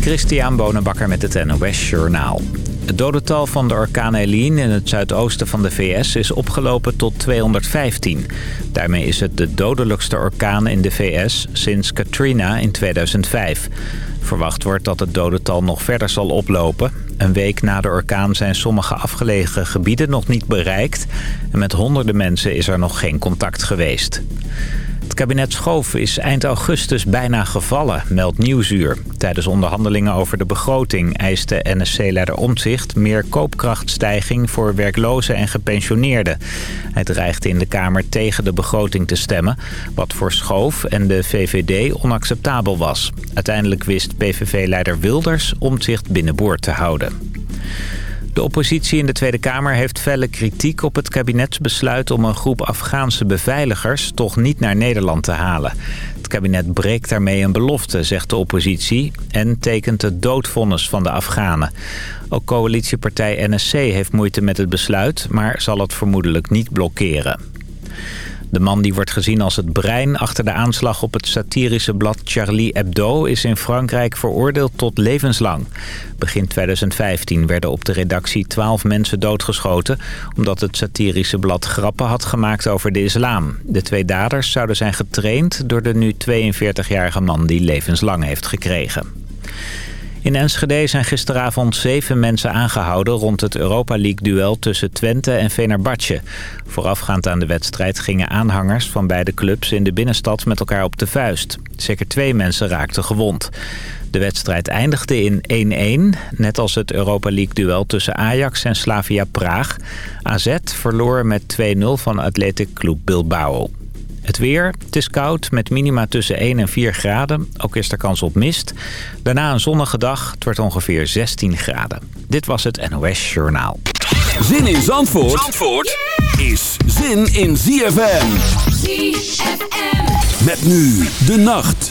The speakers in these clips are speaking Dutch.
Christian Bonenbakker met het NOS Journaal. Het dodental van de orkaan Helene in het zuidoosten van de VS is opgelopen tot 215. Daarmee is het de dodelijkste orkaan in de VS sinds Katrina in 2005. Verwacht wordt dat het dodental nog verder zal oplopen. Een week na de orkaan zijn sommige afgelegen gebieden nog niet bereikt... en met honderden mensen is er nog geen contact geweest. Het kabinet Schoof is eind augustus bijna gevallen, meldt Nieuwsuur. Tijdens onderhandelingen over de begroting eiste NSC-leider Omtzigt... meer koopkrachtstijging voor werklozen en gepensioneerden. Hij dreigde in de Kamer tegen de begroting te stemmen... wat voor Schoof en de VVD onacceptabel was. Uiteindelijk wist PVV-leider Wilders Omtzigt binnenboord te houden. De oppositie in de Tweede Kamer heeft felle kritiek op het kabinetsbesluit om een groep Afghaanse beveiligers toch niet naar Nederland te halen. Het kabinet breekt daarmee een belofte, zegt de oppositie, en tekent het doodvonnis van de Afghanen. Ook coalitiepartij NSC heeft moeite met het besluit, maar zal het vermoedelijk niet blokkeren. De man die wordt gezien als het brein achter de aanslag op het satirische blad Charlie Hebdo... is in Frankrijk veroordeeld tot levenslang. Begin 2015 werden op de redactie twaalf mensen doodgeschoten... omdat het satirische blad grappen had gemaakt over de islam. De twee daders zouden zijn getraind door de nu 42-jarige man die levenslang heeft gekregen. In Enschede zijn gisteravond zeven mensen aangehouden rond het Europa League-duel tussen Twente en Venerbatje. Voorafgaand aan de wedstrijd gingen aanhangers van beide clubs in de binnenstad met elkaar op de vuist. Zeker twee mensen raakten gewond. De wedstrijd eindigde in 1-1, net als het Europa League-duel tussen Ajax en Slavia Praag. AZ verloor met 2-0 van Athletic Club Bilbao. Het weer, het is koud met minima tussen 1 en 4 graden. Ook is er kans op mist. Daarna een zonnige dag, het wordt ongeveer 16 graden. Dit was het NOS Journaal. Zin in Zandvoort, Zandvoort is zin in ZFM. ZFM. Met nu de nacht.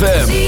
ZFM.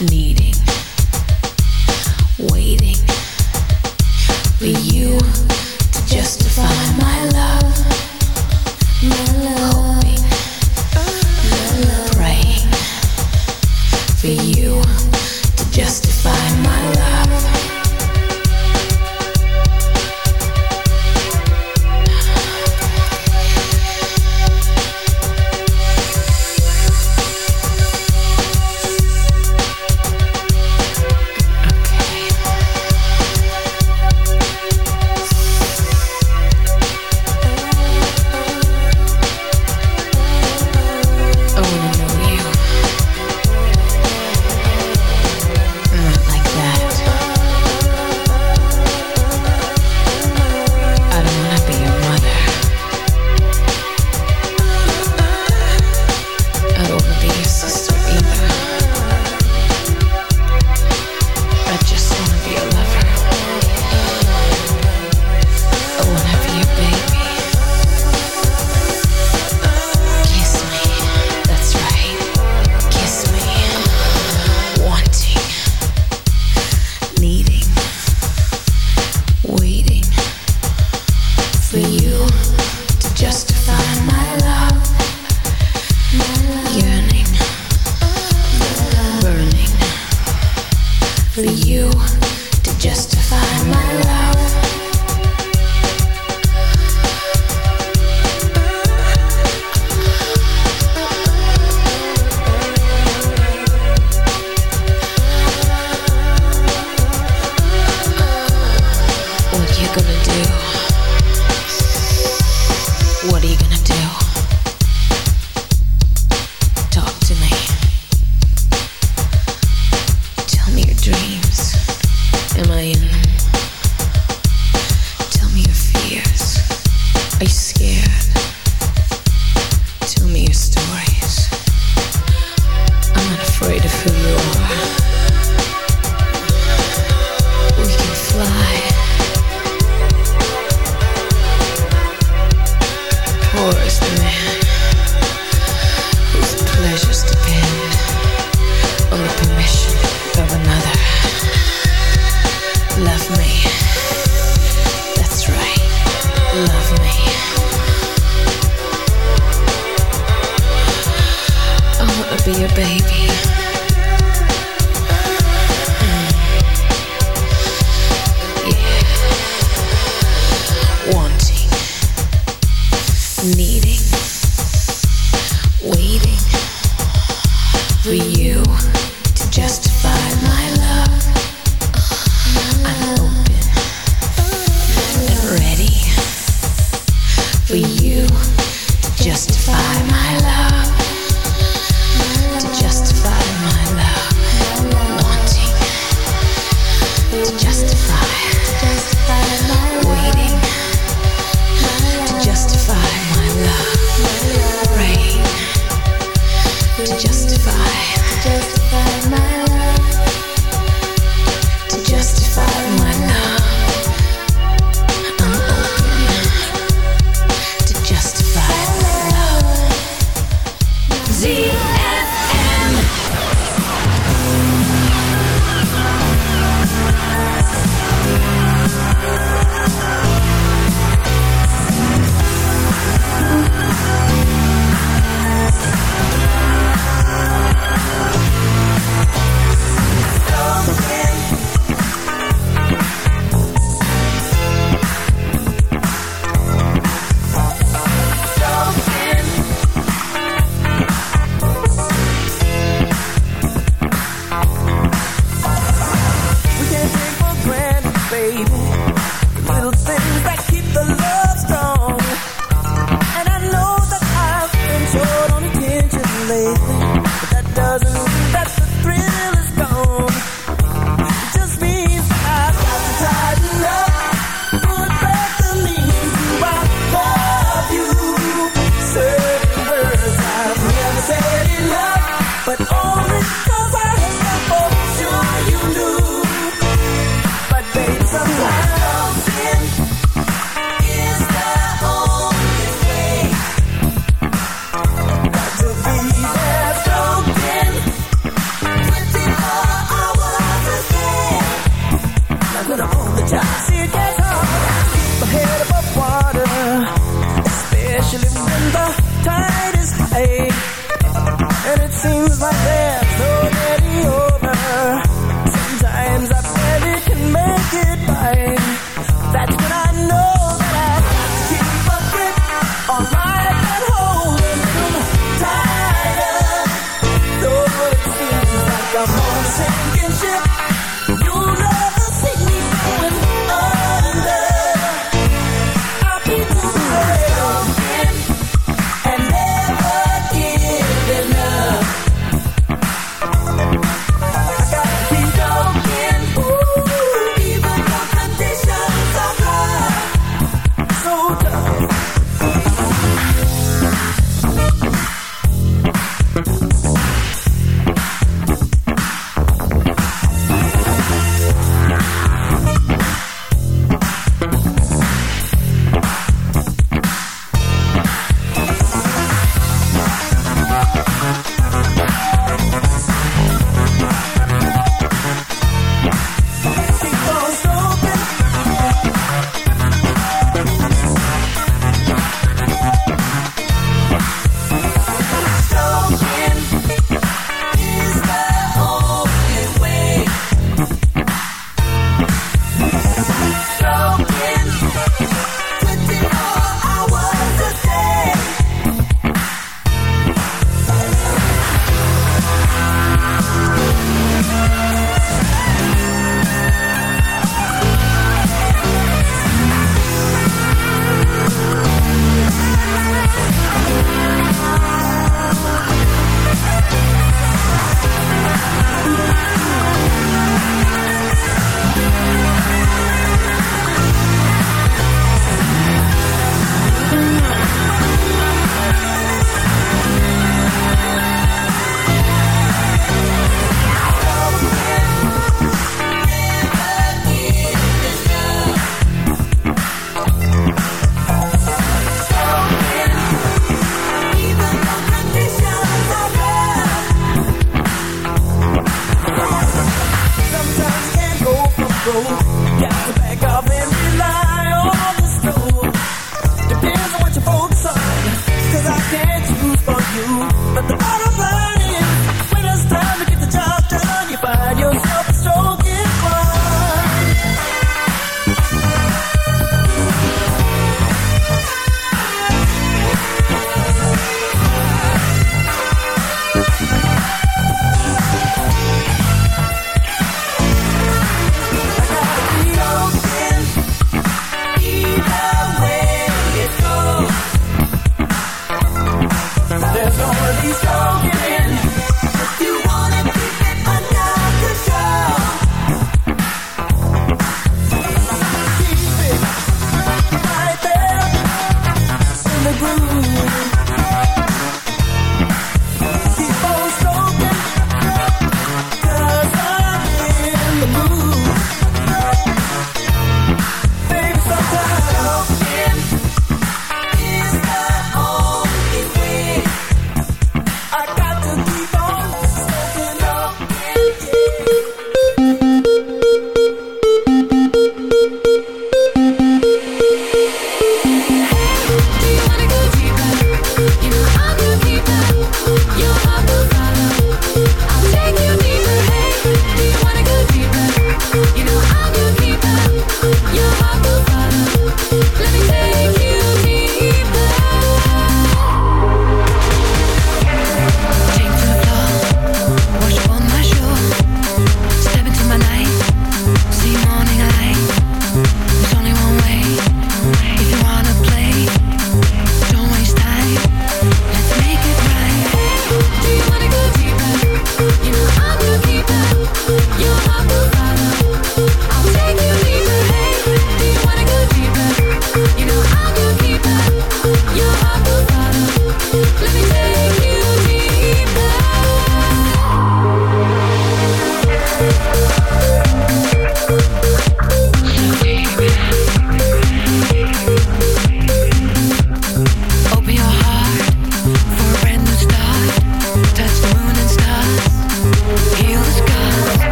needing, waiting for you to justify my.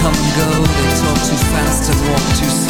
come and go. They talk too fast and walk too slow.